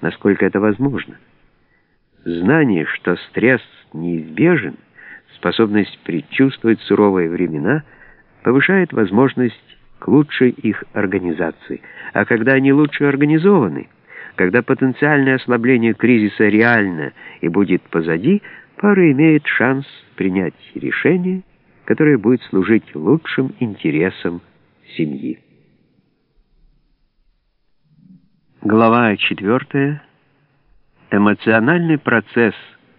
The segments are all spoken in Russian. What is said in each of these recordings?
насколько это возможно. Знание, что стресс неизбежен, способность предчувствовать суровые времена, повышает возможность к лучшей их организации. А когда они лучше организованы, когда потенциальное ослабление кризиса реально и будет позади, пара имеет шанс принять решение, которое будет служить лучшим интересам семьи. Глава 4. Эмоциональный процесс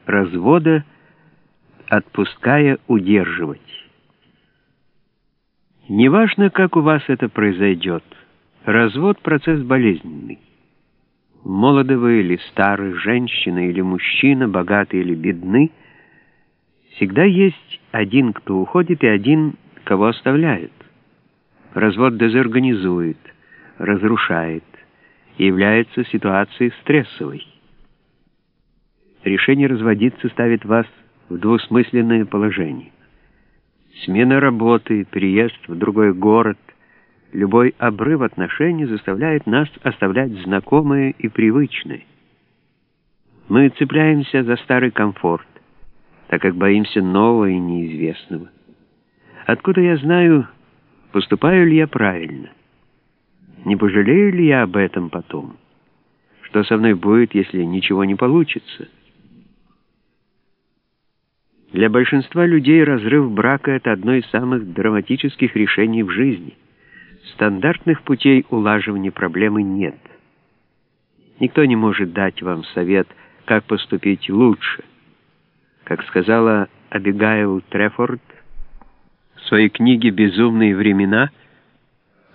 развода отпуская удерживать. Неважно, как у вас это произойдет, развод — процесс болезненный. Молоды вы или старый, женщина или мужчина, богатый или бедны, всегда есть один, кто уходит, и один, кого оставляют. Развод дезорганизует, разрушает, является ситуацией стрессовой. Решение разводиться ставит вас в двусмысленное положение. Смена работы, переезд в другой город, любой обрыв отношений заставляет нас оставлять знакомое и привычное. Мы цепляемся за старый комфорт, так как боимся нового и неизвестного. Откуда я знаю, поступаю ли я правильно? Не пожалею ли я об этом потом? Что со мной будет, если ничего не получится? Для большинства людей разрыв брака — это одно из самых драматических решений в жизни. Стандартных путей улаживания проблемы нет. Никто не может дать вам совет, как поступить лучше. Как сказала Абигайл Трефорд в своей книге «Безумные времена»,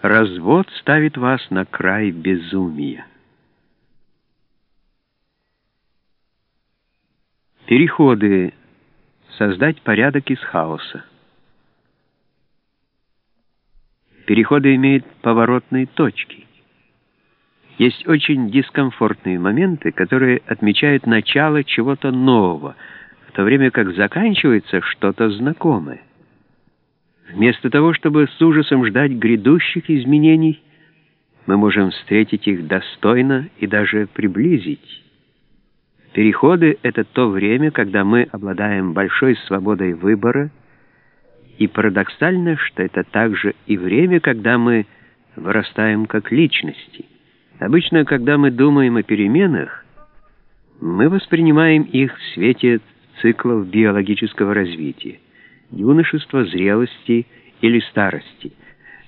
Развод ставит вас на край безумия. Переходы. Создать порядок из хаоса. Переходы имеют поворотные точки. Есть очень дискомфортные моменты, которые отмечают начало чего-то нового, в то время как заканчивается что-то знакомое. Вместо того, чтобы с ужасом ждать грядущих изменений, мы можем встретить их достойно и даже приблизить. Переходы — это то время, когда мы обладаем большой свободой выбора, и парадоксально, что это также и время, когда мы вырастаем как личности. Обычно, когда мы думаем о переменах, мы воспринимаем их в свете циклов биологического развития юношества, зрелости или старости.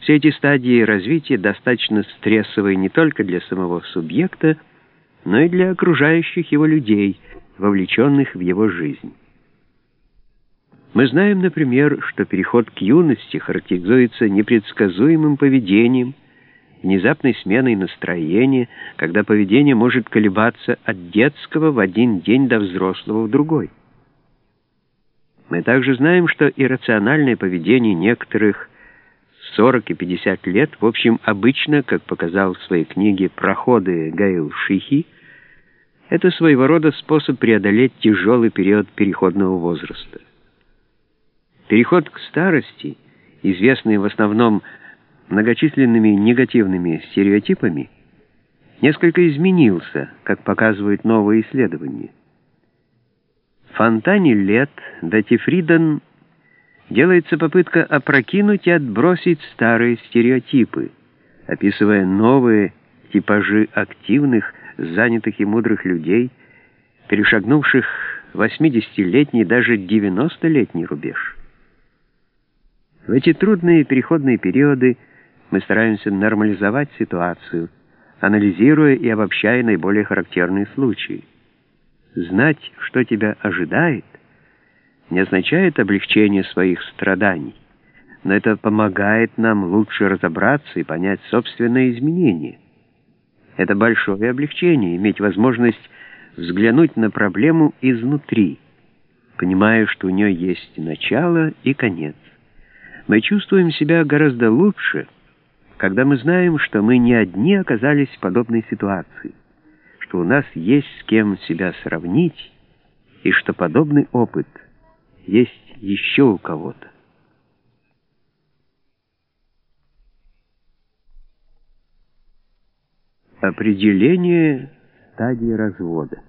Все эти стадии развития достаточно стрессовые не только для самого субъекта, но и для окружающих его людей, вовлеченных в его жизнь. Мы знаем, например, что переход к юности характеризуется непредсказуемым поведением, внезапной сменой настроения, когда поведение может колебаться от детского в один день до взрослого в другой. Мы также знаем, что иррациональное поведение некоторых 40 и 50 лет, в общем, обычно, как показал в своей книге «Проходы» Гаил Шихи, это своего рода способ преодолеть тяжелый период переходного возраста. Переход к старости, известный в основном многочисленными негативными стереотипами, несколько изменился, как показывают новые исследования фонтане лет Датифриден делается попытка опрокинуть и отбросить старые стереотипы, описывая новые типажи активных, занятых и мудрых людей, перешагнувших 80-летний, даже 90-летний рубеж. В эти трудные переходные периоды мы стараемся нормализовать ситуацию, анализируя и обобщая наиболее характерные случаи. Знать, что тебя ожидает, не означает облегчение своих страданий, но это помогает нам лучше разобраться и понять собственные изменения. Это большое облегчение, иметь возможность взглянуть на проблему изнутри, понимая, что у нее есть начало и конец. Мы чувствуем себя гораздо лучше, когда мы знаем, что мы не одни оказались в подобной ситуации что у нас есть с кем себя сравнить, и что подобный опыт есть еще у кого-то. Определение стадии развода.